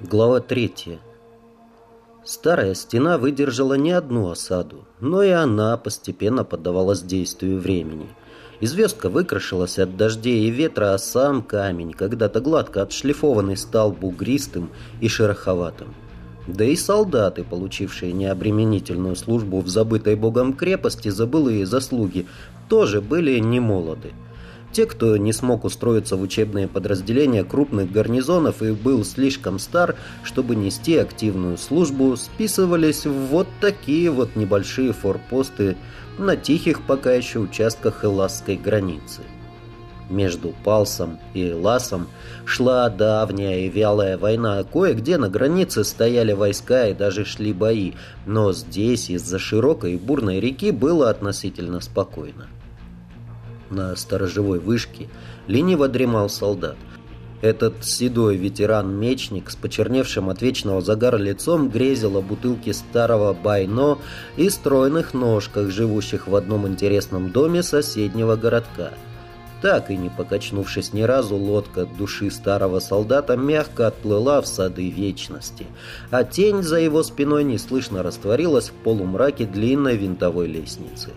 Глава третья. Старая стена выдержала не одну осаду, но и она постепенно поддавалась действию времени. Известка выкрашилась от дождей и ветра, а сам камень, когда-то гладко отшлифованный, стал бугристым и шероховатым. Да и солдаты, получившие необременительную службу в забытой богом крепости за былые заслуги, тоже были немолоды. Те, кто не смог устроиться в учебные подразделения крупных гарнизонов и был слишком стар, чтобы нести активную службу, списывались в вот такие вот небольшие форпосты на тихих пока еще участках Эласской границы. Между Палсом и Эласом шла давняя и вялая война. Кое-где на границе стояли войска и даже шли бои, но здесь из-за широкой и бурной реки было относительно спокойно. На сторожевой вышке лениво дремал солдат. Этот седой ветеран-мечник с почерневшим от вечного загара лицом грезил о бутылке старого байно и стройных ножках, живущих в одном интересном доме соседнего городка. Так и не покачнувшись ни разу, лодка души старого солдата мягко отплыла в сады вечности, а тень за его спиной неслышно растворилась в полумраке длинной винтовой лестницы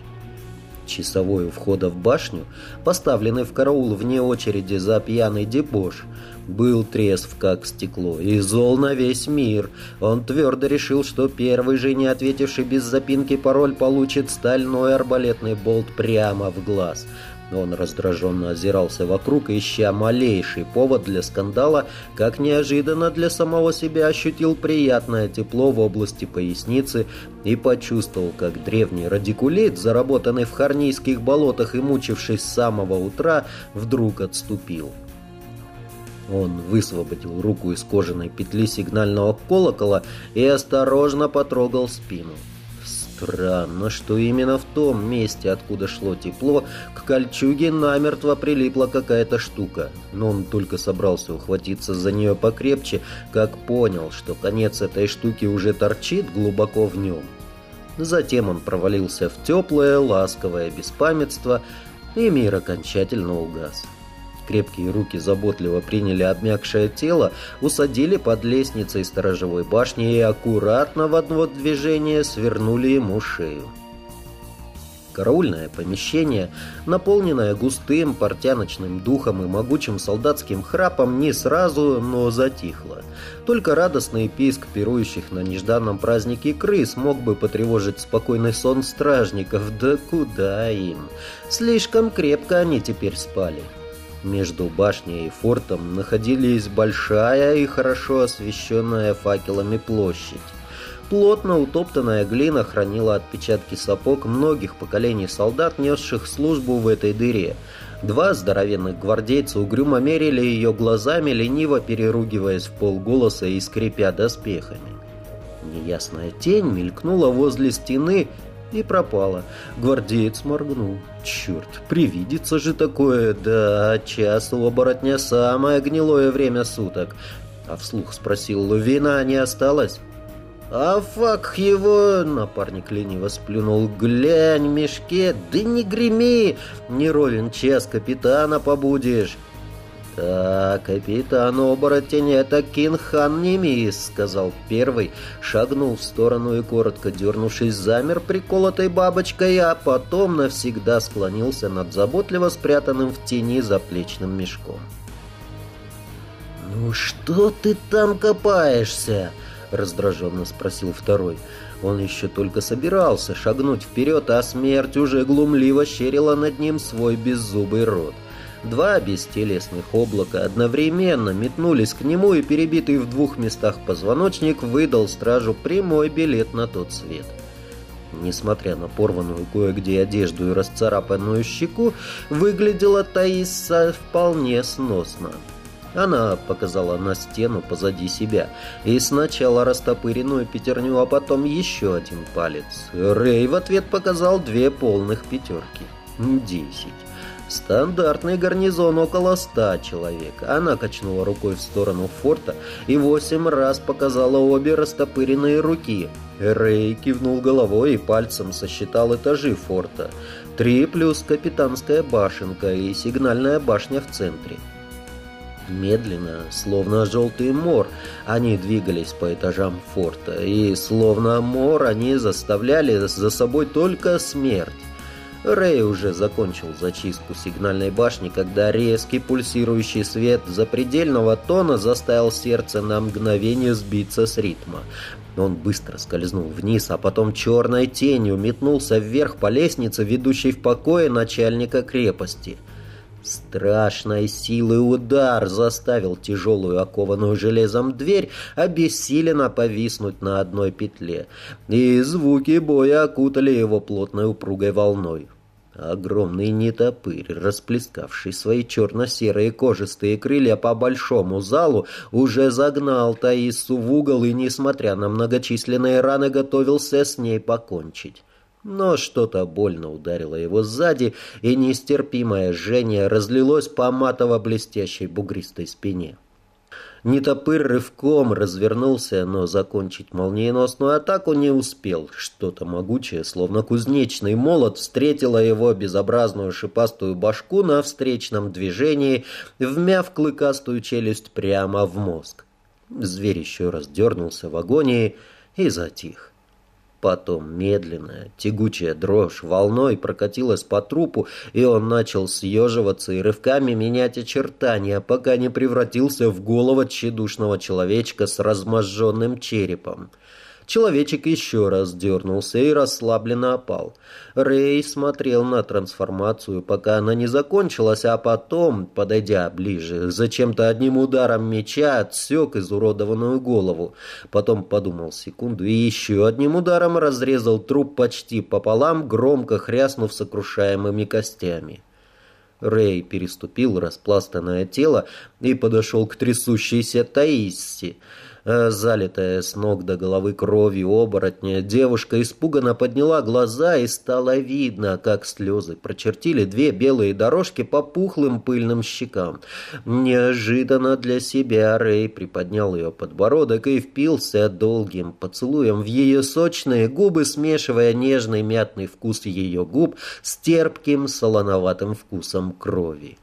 часовой у входа в башню, поставленный в караул вне очереди за пьяный дебош, был трезв как стекло и зол на весь мир. Он твердо решил, что первый же не ответивший без запинки пароль получит стальной арбалетный болт прямо в глаз – он раздраженно озирался вокруг, ища малейший повод для скандала, как неожиданно для самого себя ощутил приятное тепло в области поясницы и почувствовал, как древний радикулит, заработанный в Харнийских болотах и мучившись с самого утра, вдруг отступил. Он высвободил руку из кожаной петли сигнального колокола и осторожно потрогал спину. Странно, что именно в том месте, откуда шло тепло, к кольчуге намертво прилипла какая-то штука. Но он только собрался ухватиться за нее покрепче, как понял, что конец этой штуки уже торчит глубоко в нем. Затем он провалился в теплое, ласковое беспамятство, и мир окончательно угас. Крепкие руки заботливо приняли обмякшее тело, усадили под лестницей сторожевой башни и аккуратно в одно движение свернули ему шею. Караульное помещение, наполненное густым портяночным духом и могучим солдатским храпом, не сразу, но затихло. Только радостный писк пирующих на нежданном празднике крыс мог бы потревожить спокойный сон стражников, да куда им? Слишком крепко они теперь спали. Между башней и фортом находились большая и хорошо освещенная факелами площадь. Плотно утоптанная глина хранила отпечатки сапог многих поколений солдат, несших службу в этой дыре. Два здоровенных гвардейца угрюмо мерили ее глазами, лениво переругиваясь в полголоса и скрипя доспехами. Неясная тень мелькнула возле стены и пропала. Гвардеец моргнул. Черт, привидится же такое. Да, час у оборотня самое гнилое время суток. А вслух спросил, вина не осталось? «А фак его!» — напарник лениво сплюнул. «Глянь, мешке! Да не греми! Не ровен час капитана побудешь!» «Так, капитан оборотень, это Кинхан Немис», — сказал первый, шагнул в сторону и, коротко дернувшись, замер приколотой бабочкой, а потом навсегда склонился над заботливо спрятанным в тени заплечным мешком. «Ну что ты там копаешься?» — раздраженно спросил второй. Он еще только собирался шагнуть вперед, а смерть уже глумливо щерила над ним свой беззубый рот. Два бестелесных облака одновременно метнулись к нему, и перебитый в двух местах позвоночник выдал стражу прямой билет на тот свет. Несмотря на порванную кое-где одежду и расцарапанную щеку, выглядела Таиса вполне сносно. Она показала на стену позади себя, и сначала растопыренную пятерню, а потом еще один палец. Рэй в ответ показал две полных пятерки. Десять. Стандартный гарнизон около ста человек. Она качнула рукой в сторону форта и восемь раз показала обе растопыренные руки. Рэй кивнул головой и пальцем сосчитал этажи форта. Три плюс капитанская башенка и сигнальная башня в центре. Медленно, словно желтый мор, они двигались по этажам форта, и словно мор они заставляли за собой только смерть. Рэй уже закончил зачистку сигнальной башни, когда резкий пульсирующий свет запредельного тона заставил сердце на мгновение сбиться с ритма. Он быстро скользнул вниз, а потом черной тенью метнулся вверх по лестнице, ведущей в покое начальника крепости. Страшной силы удар заставил тяжелую окованную железом дверь обессиленно повиснуть на одной петле, и звуки боя окутали его плотной упругой волной. Огромный нетопырь, расплескавший свои черно-серые кожистые крылья по большому залу, уже загнал Таису в угол и, несмотря на многочисленные раны, готовился с ней покончить. Но что-то больно ударило его сзади, и нестерпимое жжение разлилось по матово-блестящей бугристой спине. Нетопырь рывком развернулся, но закончить молниеносную атаку не успел. Что-то могучее, словно кузнечный молот, встретило его безобразную шипастую башку на встречном движении, вмяв клыкастую челюсть прямо в мозг. Зверь еще раз дернулся в агонии и затих. Потом медленная, тягучая дрожь волной прокатилась по трупу, и он начал съеживаться и рывками менять очертания, пока не превратился в голову тщедушного человечка с разможженным черепом. Человечек еще раз дернулся и расслабленно опал. Рэй смотрел на трансформацию, пока она не закончилась, а потом, подойдя ближе, зачем-то одним ударом меча отсек изуродованную голову. Потом подумал секунду и еще одним ударом разрезал труп почти пополам, громко хряснув сокрушаемыми костями. Рэй переступил распластанное тело и подошел к трясущейся Таиссе. Э, залитая с ног до головы кровью оборотня, девушка испуганно подняла глаза и стало видно, как слезы прочертили две белые дорожки по пухлым пыльным щекам. Неожиданно для себя Рэй приподнял ее подбородок и впился долгим поцелуем в ее сочные губы, смешивая нежный мятный вкус ее губ с терпким солоноватым вкусом крови.